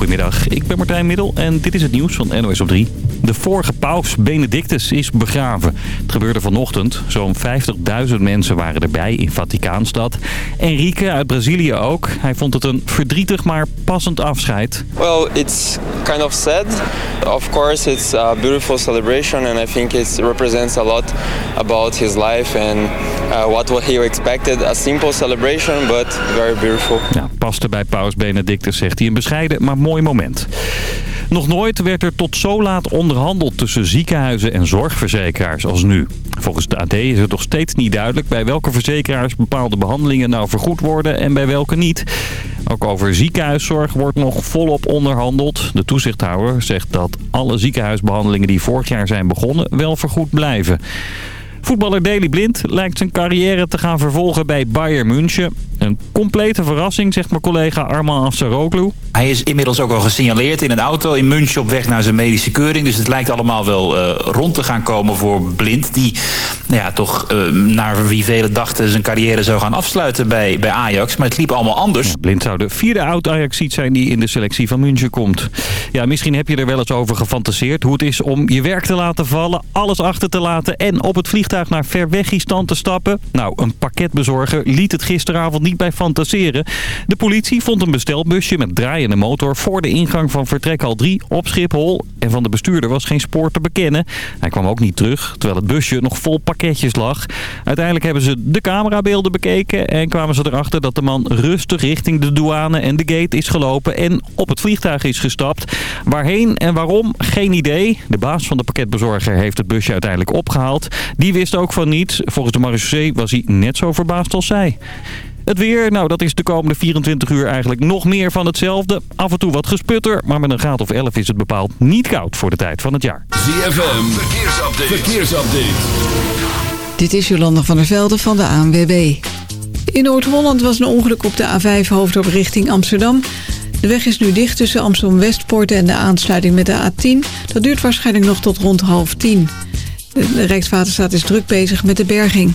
Goedemiddag, ik ben Martijn Middel en dit is het nieuws van NOS op 3. De vorige paus Benedictus is begraven. Het gebeurde vanochtend. Zo'n 50.000 mensen waren erbij in Vaticaanstad. Enrique uit Brazilië ook. Hij vond het een verdrietig maar passend afscheid. Well, it's kind of sad. Of course, it's a beautiful celebration and I think it represents a lot about his life and uh, what he expected. A simple celebration, but very beautiful. Ja, paste bij paus Benedictus, zegt hij. Een bescheiden, maar mooi moment. Nog nooit werd er tot zo laat onderhandeld tussen ziekenhuizen en zorgverzekeraars als nu. Volgens de AD is het nog steeds niet duidelijk bij welke verzekeraars bepaalde behandelingen nou vergoed worden en bij welke niet. Ook over ziekenhuiszorg wordt nog volop onderhandeld. De toezichthouder zegt dat alle ziekenhuisbehandelingen die vorig jaar zijn begonnen wel vergoed blijven. Voetballer Daley Blind lijkt zijn carrière te gaan vervolgen bij Bayern München. Een complete verrassing, zegt mijn collega Arman Afsaroglu. Hij is inmiddels ook al gesignaleerd in een auto in München op weg naar zijn medische keuring. Dus het lijkt allemaal wel uh, rond te gaan komen voor Blind. Die nou ja, toch uh, naar wie velen dachten zijn carrière zou gaan afsluiten bij, bij Ajax. Maar het liep allemaal anders. Ja, Blind zou de vierde oud-Ajaxiet zijn die in de selectie van München komt. Ja, misschien heb je er wel eens over gefantaseerd hoe het is om je werk te laten vallen, alles achter te laten en op het vliegtuig naar ver stand te stappen. Nou, een pakketbezorger liet het gisteravond niet bij fantaseren. De politie vond een bestelbusje met draaiende motor voor de ingang van vertrekhal 3 op Schiphol. En van de bestuurder was geen spoor te bekennen. Hij kwam ook niet terug, terwijl het busje nog vol pakketjes lag. Uiteindelijk hebben ze de camerabeelden bekeken en kwamen ze erachter dat de man rustig richting de douane en de gate is gelopen en op het vliegtuig is gestapt. Waarheen en waarom? Geen idee. De baas van de pakketbezorger heeft het busje uiteindelijk opgehaald. Die wist ook van niets. Volgens de marechaussee was hij net zo verbaasd als zij. Het weer, nou dat is de komende 24 uur eigenlijk nog meer van hetzelfde. Af en toe wat gesputter, maar met een graad of 11 is het bepaald niet koud voor de tijd van het jaar. ZFM, verkeersupdate. verkeersupdate. Dit is Jolanda van der Velde van de ANWB. In Noord-Holland was een ongeluk op de A5 hoofdop richting Amsterdam. De weg is nu dicht tussen Amsterdam-Westpoort en de aansluiting met de A10. Dat duurt waarschijnlijk nog tot rond half tien. De Rijkswaterstaat is druk bezig met de berging.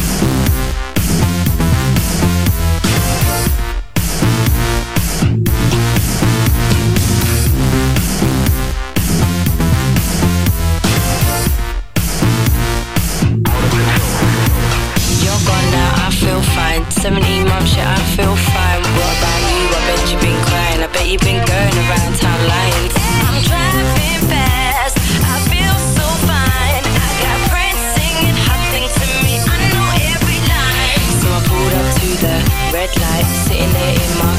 around shit, I feel fine. What about you? I bet you've been crying. I bet you've been going around town lying. I'm driving fast. I feel so fine. I got friends singing hot things to me. I know every line. So I pulled up to the red light, sitting there in my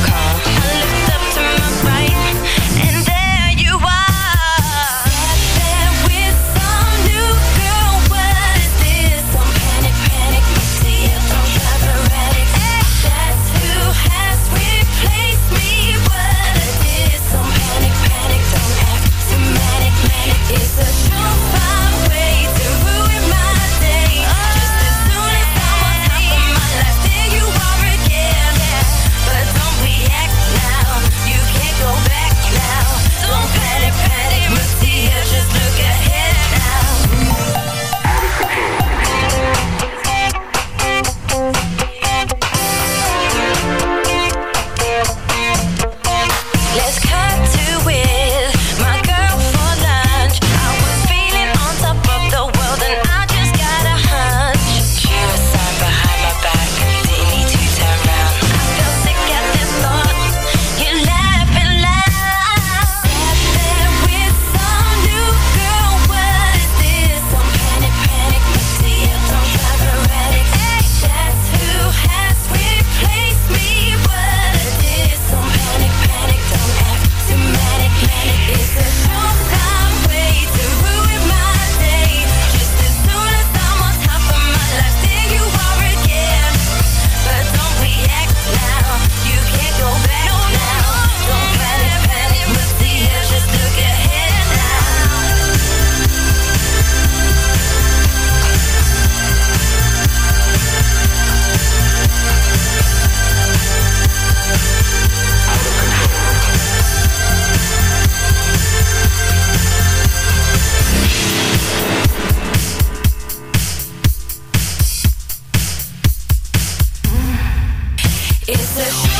It's a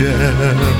愿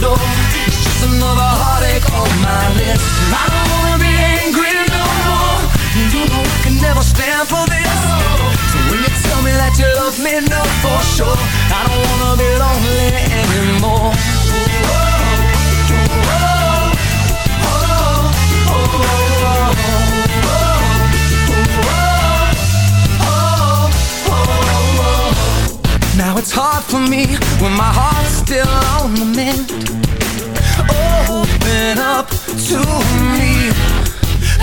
Door. It's just another heartache on my list. I don't wanna be angry no more. You know I can never stand for this. So when you tell me that you love me, know for sure. I don't wanna be lonely anymore. It's hard for me when my heart's still on the mend. Open up to me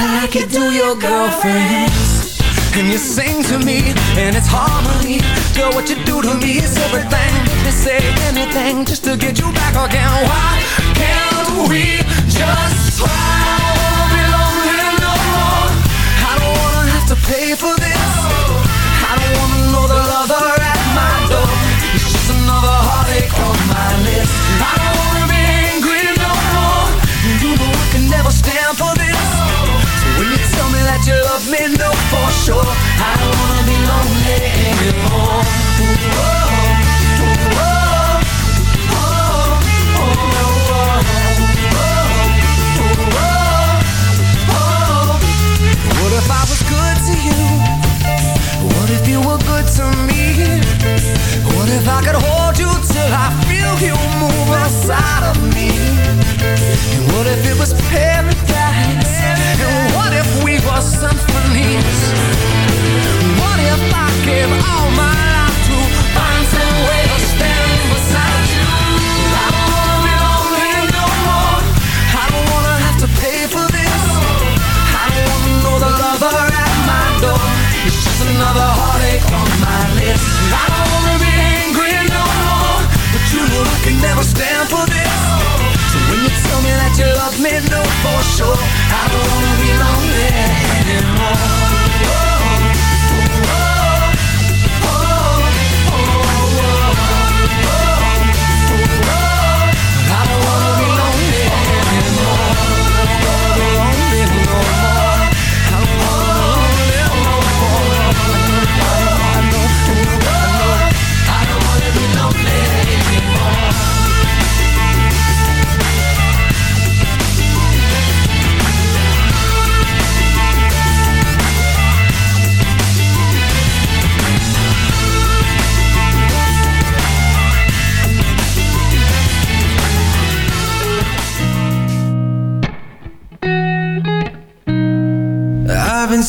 like you do your girlfriends. And you sing to me, and it's harmony. Girl, what you do to me is everything. Make say anything just to get you back again. Why can't we just I feel you move inside of me And what if it was paradise? And what if we were symphonies? What if I gave all my life to find some way to stand beside you? I don't wanna be lonely no more I don't wanna have to pay for this I don't wanna know the lover at my door It's just another never stand for this. So when you tell me that you love me, no for sure I don't wanna be lonely anymore.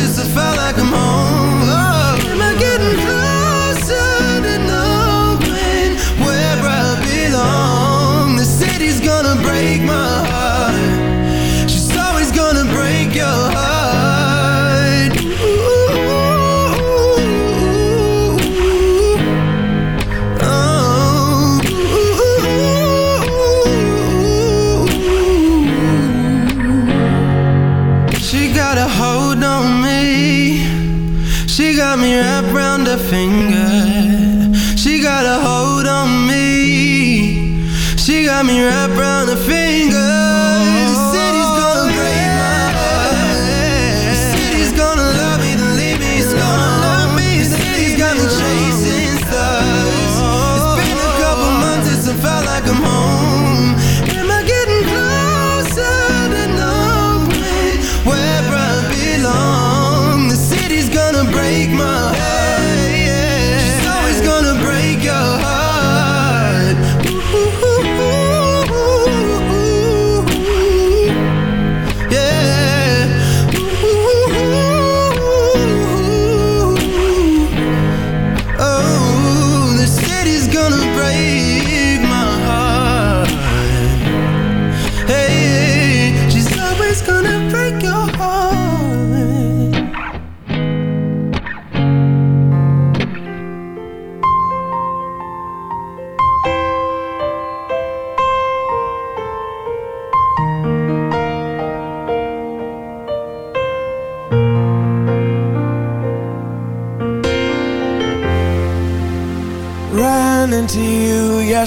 I felt like I'm home. Oh, am I getting closer to knowing where I belong? The city's gonna break my heart.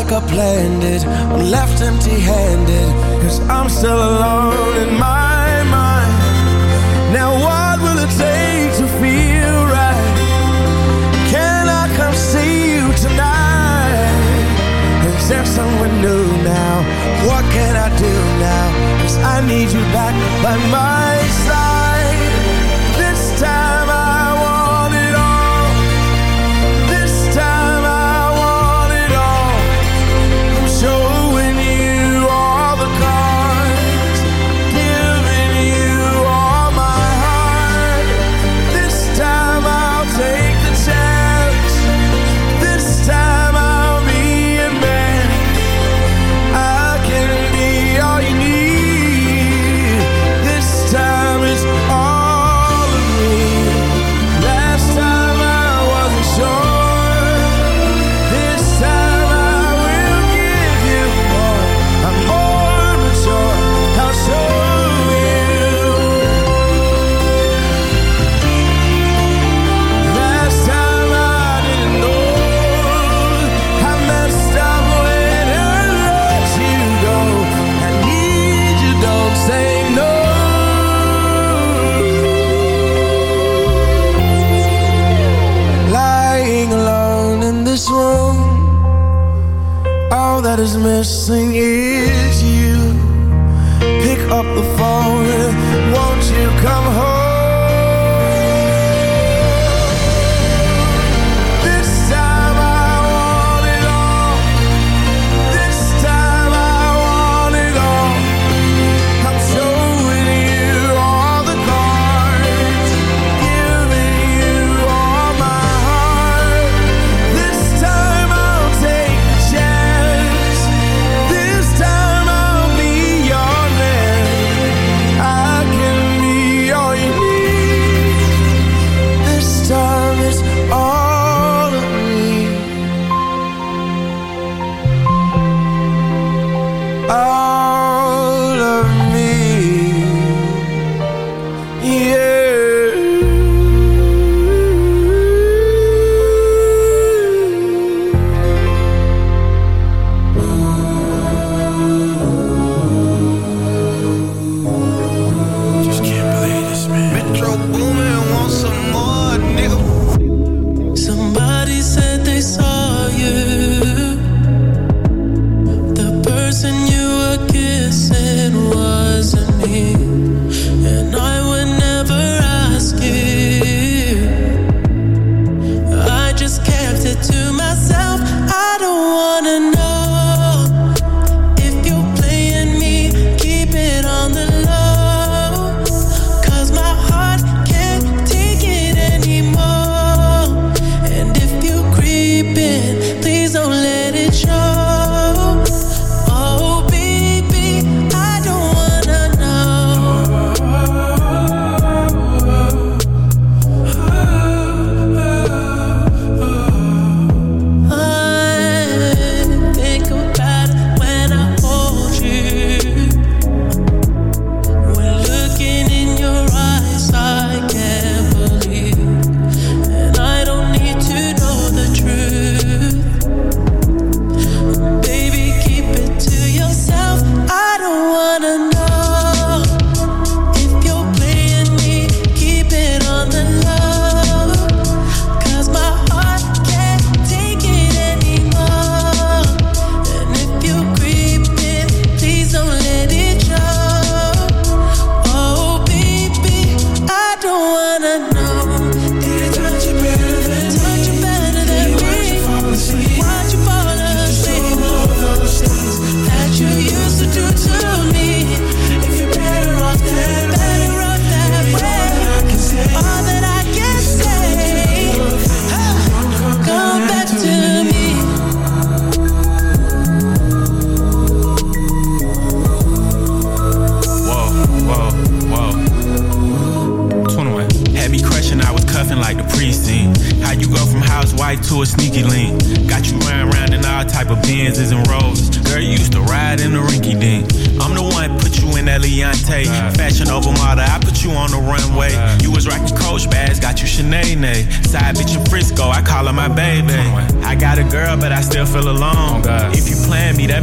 like I planned it I'm left empty handed Cause I'm still alone in my mind. Now what will it take to feel right? Can I come see you tonight? And there's someone new now? What can I do now? Cause I need you back by my side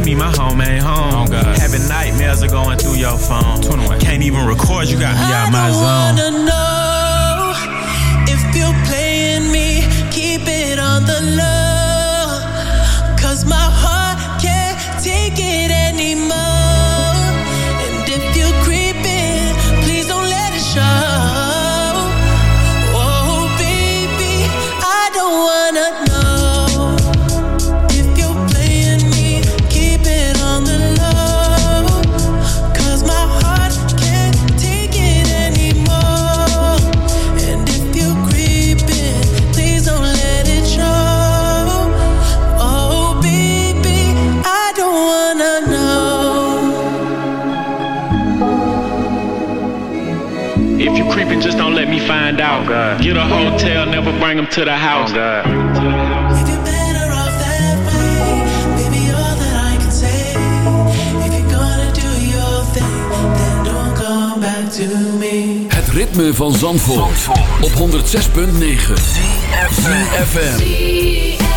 me, my home ain't home. Oh Having nightmares are going through your phone. 21. Can't even record, you got me out my zone. Hotel, never bring to the house. Oh Het ritme van Zandvoort, Zandvoort. op 106.9 FM.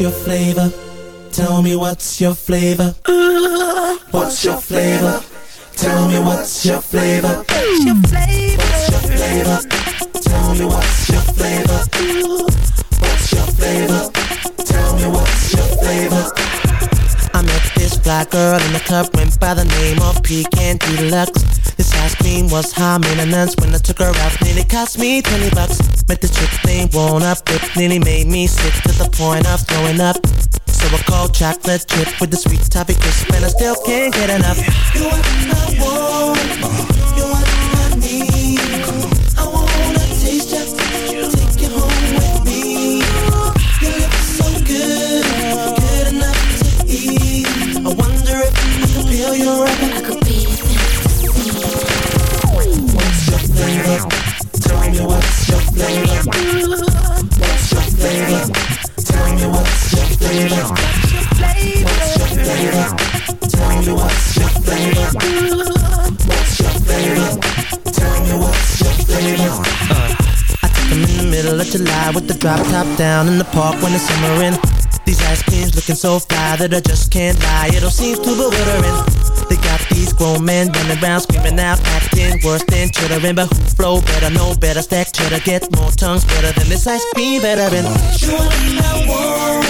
What's your flavor? Tell me what's your flavor? What's your flavor? Tell me what's your flavor? What's your flavor? What's your flavor? Tell me what's your flavor? What's your flavor? Tell me what's your flavor? I met this fly girl in the club, went by the name of Pecan Deluxe. Ice cream was high maintenance when I took her out, nearly cost me 20 bucks. Met the chick named One Up, it nearly made me sick to the point of throwing up. So I called chocolate chip with the sweet toffee crisp, and I still can't get enough. You are my one, middle of July with the drop top down in the park when it's simmering. These ice creams looking so fly that I just can't lie. It all seems too bewildering. They got these grown men running around screaming out, acting worse than chittering. But who flow better, know better, stack cheddar, get more tongues better than this ice cream veteran. You are my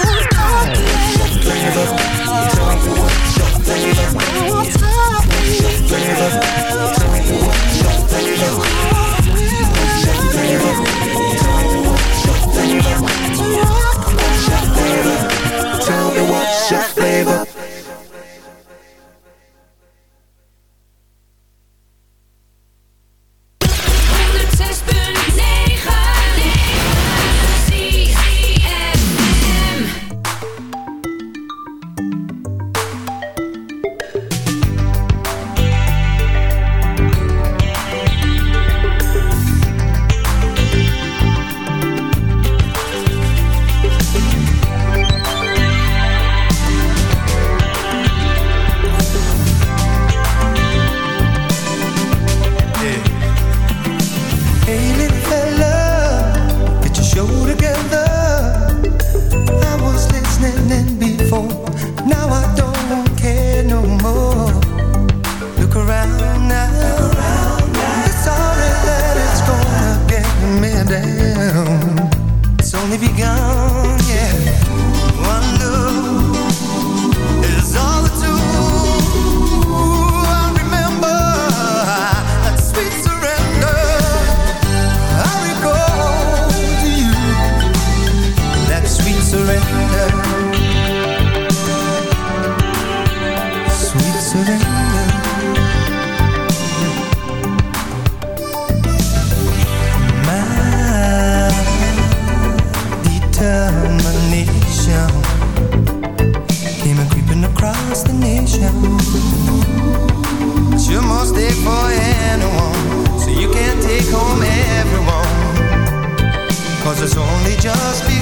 it's only just begun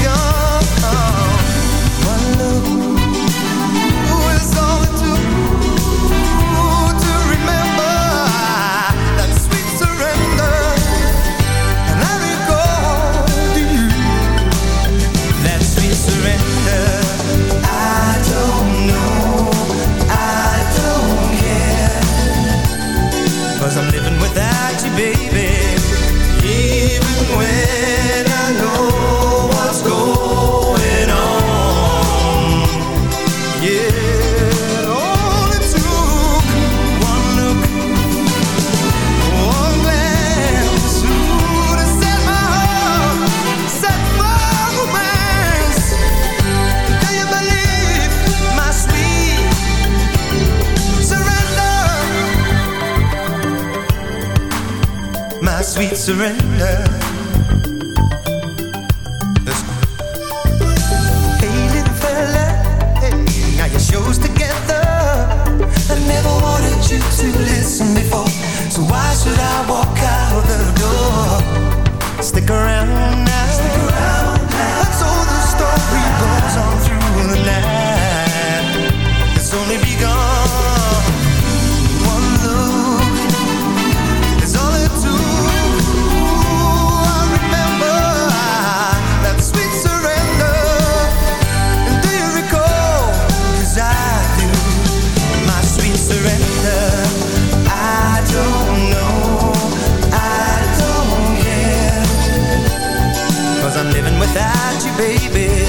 surrender. Without you, baby.